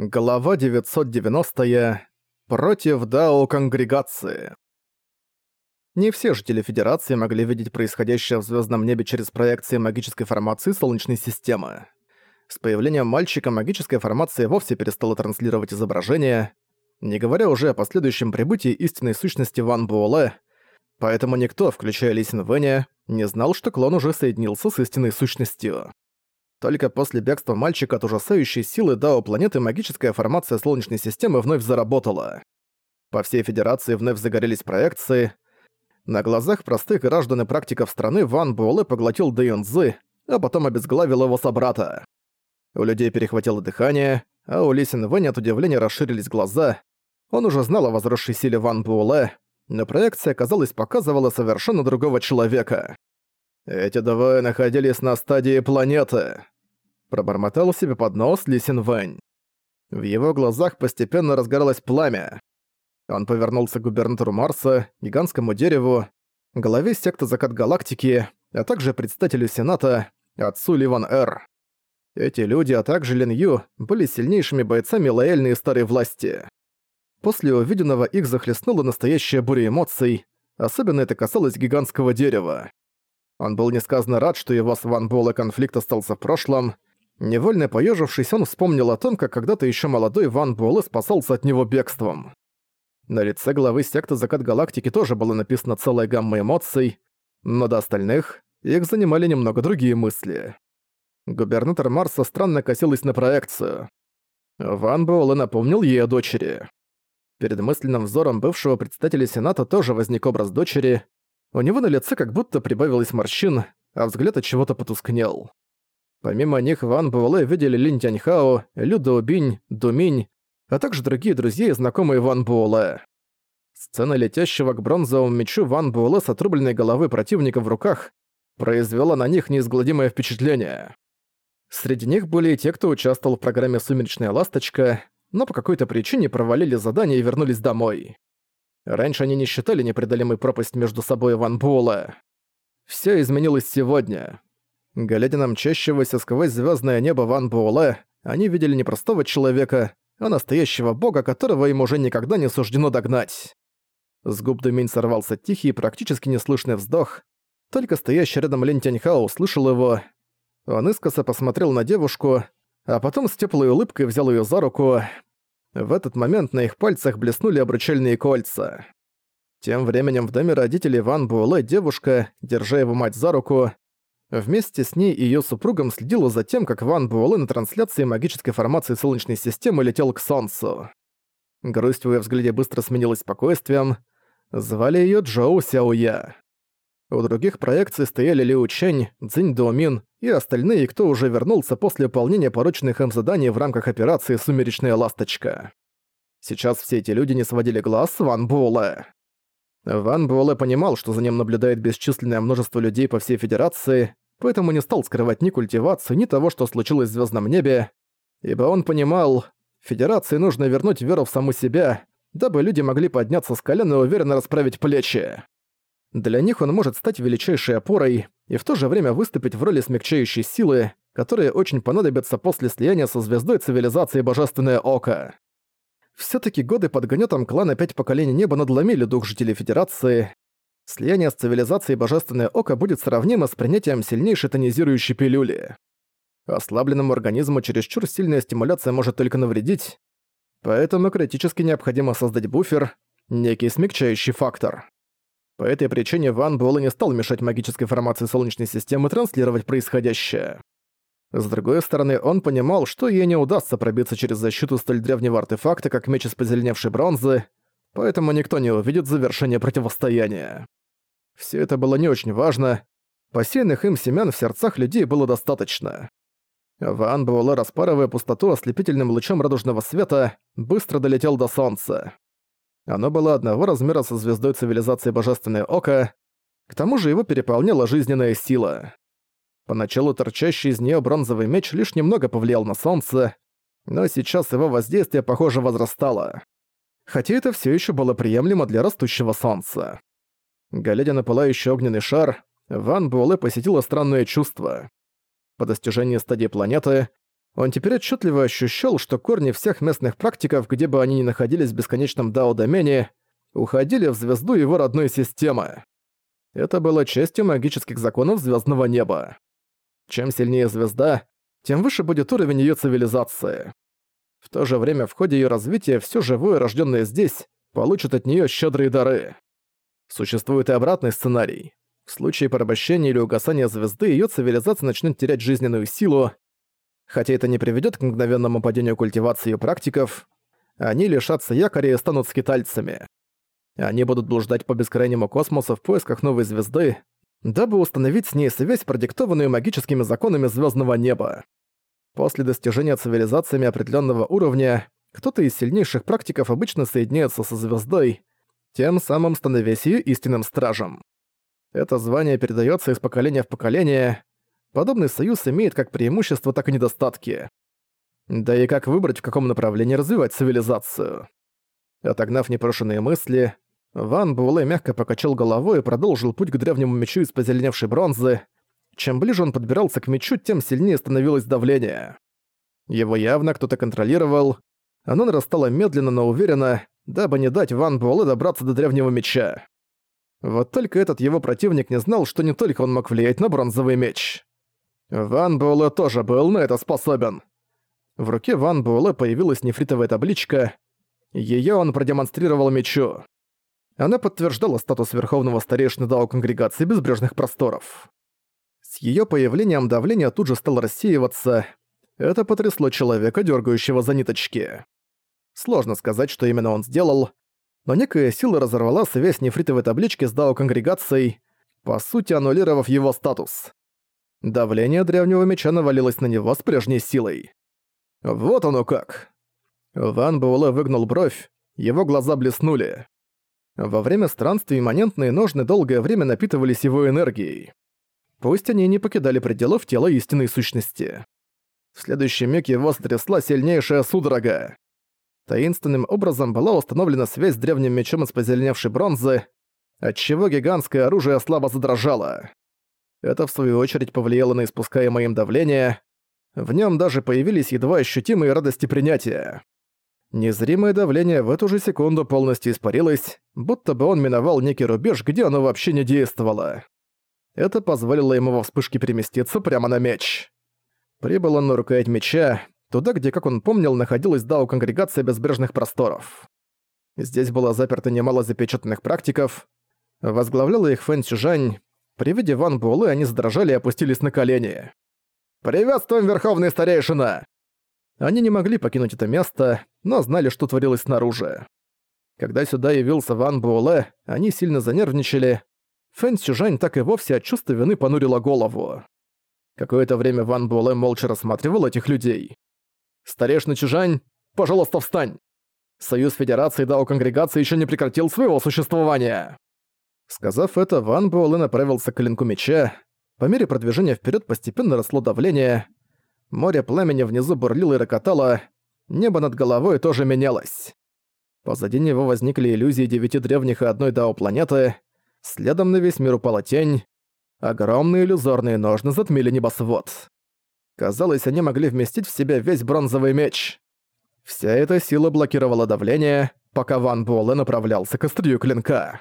Глава 990. Против Дао Конгрегации. Не все жители Федерации могли видеть происходящее в звездном небе через проекции магической формации Солнечной системы. С появлением мальчика магическая формация вовсе перестала транслировать изображение, не говоря уже о последующем прибытии истинной сущности Ван Буэлэ, поэтому никто, включая Лисин Вэня, не знал, что клон уже соединился с истинной сущностью. Только после бегства мальчика от ужасающей силы Дао планеты магическая формация Солнечной системы вновь заработала. По всей Федерации вновь загорелись проекции. На глазах простых граждан и практиков страны Ван Буэлэ поглотил Дэйонзы, а потом обезглавил его собрата. У людей перехватило дыхание, а у Лисин Вэнь от удивления расширились глаза. Он уже знал о возросшей силе Ван Буэлэ, но проекция, казалось, показывала совершенно другого человека. «Эти двое находились на стадии планеты», — пробормотал себе под нос Лисин Вэнь. В его глазах постепенно разгоралось пламя. Он повернулся к губернатору Марса, гигантскому дереву, главе секты Закат Галактики, а также председателю Сената, отцу Ливан Эр. Эти люди, а также Лин Ю, были сильнейшими бойцами лояльной старой власти. После увиденного их захлестнула настоящая буря эмоций, особенно это касалось гигантского дерева. Он был несказанно рад, что его с Ван Буэлэ конфликт остался в прошлом. Невольно поежившись, он вспомнил о том, как когда-то еще молодой Ван Буэлэ спасался от него бегством. На лице главы секты Закат Галактики тоже было написано целая гамма эмоций, но до остальных их занимали немного другие мысли. Губернатор Марса странно косилась на проекцию. Ван Буэлэ напомнил ей о дочери. Перед мысленным взором бывшего председателя Сената тоже возник образ дочери, у него на лице как будто прибавилось морщин, а взгляд от чего-то потускнел. Помимо них Ван Буэлэ видели Лин Тяньхао, Лю Даобинь, Думинь, а также другие друзья и знакомые Ван Буэлэ. Сцена летящего к бронзовому мечу Ван Буэлэ с отрубленной головы противника в руках произвела на них неизгладимое впечатление. Среди них были и те, кто участвовал в программе «Сумеречная ласточка», но по какой-то причине провалили задание и вернулись домой. Раньше они не считали непреодолимой пропасть между собой и Ван Буэлэ. Всё изменилось сегодня. Глядя на мчащегося сквозь звёздное небо Ван Буэлэ, они видели не простого человека, а настоящего бога, которого им уже никогда не суждено догнать. С губ Думинь сорвался тихий, практически неслышный вздох. Только стоящий рядом Лин Тяньхао услышал его. Он искоса посмотрел на девушку, а потом с теплой улыбкой взял её за руку. В этот момент на их пальцах блеснули обручальные кольца. Тем временем в доме родителей Ван Буэлэ девушка, держа его мать за руку, вместе с ней и её супругом следила за тем, как Ван Буэлэ на трансляции магической формации Солнечной системы летел к Солнцу. Грусть в её взгляде быстро сменилась спокойствием. Звали её Джоу Сяоя. У других проекций стояли Лиу Чэнь, Цзинь Доумин и остальные, кто уже вернулся после выполнения порученных им заданий в рамках операции «Сумеречная ласточка». Сейчас все эти люди не сводили глаз с Ван Буэлэ. Ван Буэлэ понимал, что за ним наблюдает бесчисленное множество людей по всей Федерации, поэтому не стал скрывать ни культивацию, ни того, что случилось в звездном небе, ибо он понимал, Федерации нужно вернуть веру в саму себя, дабы люди могли подняться с колен и уверенно расправить плечи. Для них он может стать величайшей опорой и в то же время выступить в роли смягчающей силы, которая очень понадобится после слияния со звездой цивилизации Божественное Око. Всё-таки годы под гнётом клана Пять Поколений Неба надломили дух жителей Федерации. Слияние с цивилизацией Божественное Око будет сравнимо с принятием сильнейшей тонизирующей пилюли. Ослабленному организму чересчур сильная стимуляция может только навредить, поэтому критически необходимо создать буфер, некий смягчающий фактор. По этой причине Ван Буэлэ не стал мешать магической формации Солнечной системы транслировать происходящее. С другой стороны, он понимал, что ей не удастся пробиться через защиту столь древнего артефакта, как меч из позеленевшей бронзы, поэтому никто не увидит завершение противостояния. Все это было не очень важно. Посеянных им семян в сердцах людей было достаточно. Ван Буэлэ, распарывая пустоту ослепительным лучом радужного света, быстро долетел до солнца. Оно было одного размера со звездой цивилизации Божественное Око, к тому же его переполняла жизненная сила. Поначалу торчащий из нее бронзовый меч лишь немного повлиял на солнце, но сейчас его воздействие, похоже, возрастало. Хотя это все еще было приемлемо для растущего солнца. Глядя на пылающий огненный шар, Ван Буэлэ посетила странное чувство. По достижении стадии планеты Он теперь отчетливо ощущал, что корни всех местных практиков, где бы они ни находились в бесконечном дао-домене, уходили в звезду его родной системы. Это было частью магических законов звездного неба. Чем сильнее звезда, тем выше будет уровень ее цивилизации. В то же время в ходе ее развития все живое, рожденное здесь, получит от нее щедрые дары. Существует и обратный сценарий. В случае порабощения или угасания звезды ее цивилизация начнет терять жизненную силу. Хотя это не приведет к мгновенному падению культивации ее практиков, они лишатся якоря и станут скитальцами. Они будут блуждать по бескрайнему космосу в поисках новой звезды, дабы установить с ней связь, продиктованную магическими законами звездного неба. После достижения цивилизациями определенного уровня, кто-то из сильнейших практиков обычно соединяется со звездой, тем самым становясь ее истинным стражем. Это звание передается из поколения в поколение. Подобный союз имеет как преимущества, так и недостатки. Да и как выбрать, в каком направлении развивать цивилизацию. Отогнав непрошенные мысли, Ван Буэлэ мягко покачал головой и продолжил путь к древнему мечу из позеленевшей бронзы. Чем ближе он подбирался к мечу, тем сильнее становилось давление. Его явно кто-то контролировал. Оно нарастало медленно, но уверенно, дабы не дать Ван Буэлэ добраться до древнего меча. Вот только этот его противник не знал, что не только он мог влиять на бронзовый меч. Ван Буэлэ тоже был на это способен. В руке Ван Буэлэ появилась нефритовая табличка. Её он продемонстрировал мечу. Она подтверждала статус Верховного Старейшины Дао Конгрегации Безбрежных Просторов. С её появлением давление тут же стало рассеиваться. Это потрясло человека, дёргающего за ниточки. Сложно сказать, что именно он сделал, но некая сила разорвала связь нефритовой таблички с Дао Конгрегацией, по сути аннулировав его статус. Давление древнего меча навалилось на него с прежней силой. Вот оно как. Ван Буэлэ выгнул бровь, его глаза блеснули. Во время странствий имманентные ножны долгое время напитывались его энергией. Пусть они не покидали пределов тела истинной сущности. В следующий миг его сотрясла сильнейшая судорога. Таинственным образом была установлена связь с древним мечом из позеленевшей бронзы, отчего гигантское оружие слабо задрожало. Это в свою очередь повлияло на испускаемое им давление. В нем даже появились едва ощутимые радости принятия. Незримое давление в эту же секунду полностью испарилось, будто бы он миновал некий рубеж, где оно вообще не действовало. Это позволило ему во вспышке переместиться прямо на меч. Прибыл он на рукоять меча, туда, где, как он помнил, находилась Дао Конгрегация Безбрежных Просторов. Здесь было заперто немало запечатанных практиков. Возглавляла их Фэн Чжань. При виде Ван Буэлэ они задрожали и опустились на колени. «Приветствуем, Верховный Старейшина!» Они не могли покинуть это место, но знали, что творилось снаружи. Когда сюда явился Ван Буэлэ, они сильно занервничали. Фэн Сюжань так и вовсе от чувства вины понурила голову. Какое-то время Ван Буэлэ молча рассматривал этих людей. «Старешина Чужань, пожалуйста, встань! Союз Федерации Дао Конгрегации еще не прекратил своего существования!» Сказав это, Ван Буэлэ направился к клинку меча. По мере продвижения вперед постепенно росло давление, Море пламени внизу бурлило и рокотало, небо над головой тоже менялось. Позади него возникли иллюзии девяти древних и одной дао планеты, следом на весь мир упала тень, огромные иллюзорные ножны затмили небосвод. Казалось, они могли вместить в себя весь бронзовый меч. Вся эта сила блокировала давление, пока Ван Буэлэ направлялся к острию клинка.